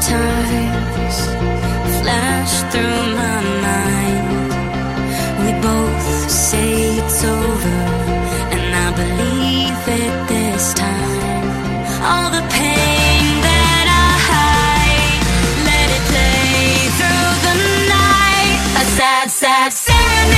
times flash through my mind. We both say it's over, and I believe it this time. All the pain that I hide, let it play through the night. A sad, sad, sad.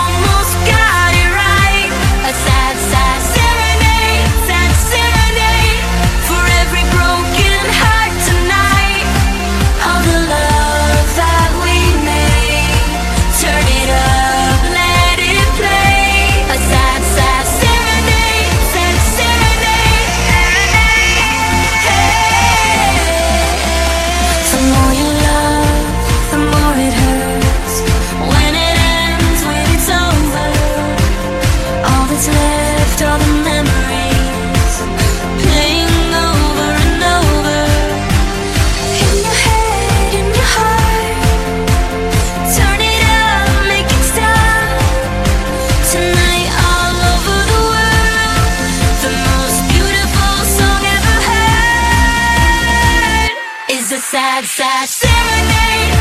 sad, sad serenade.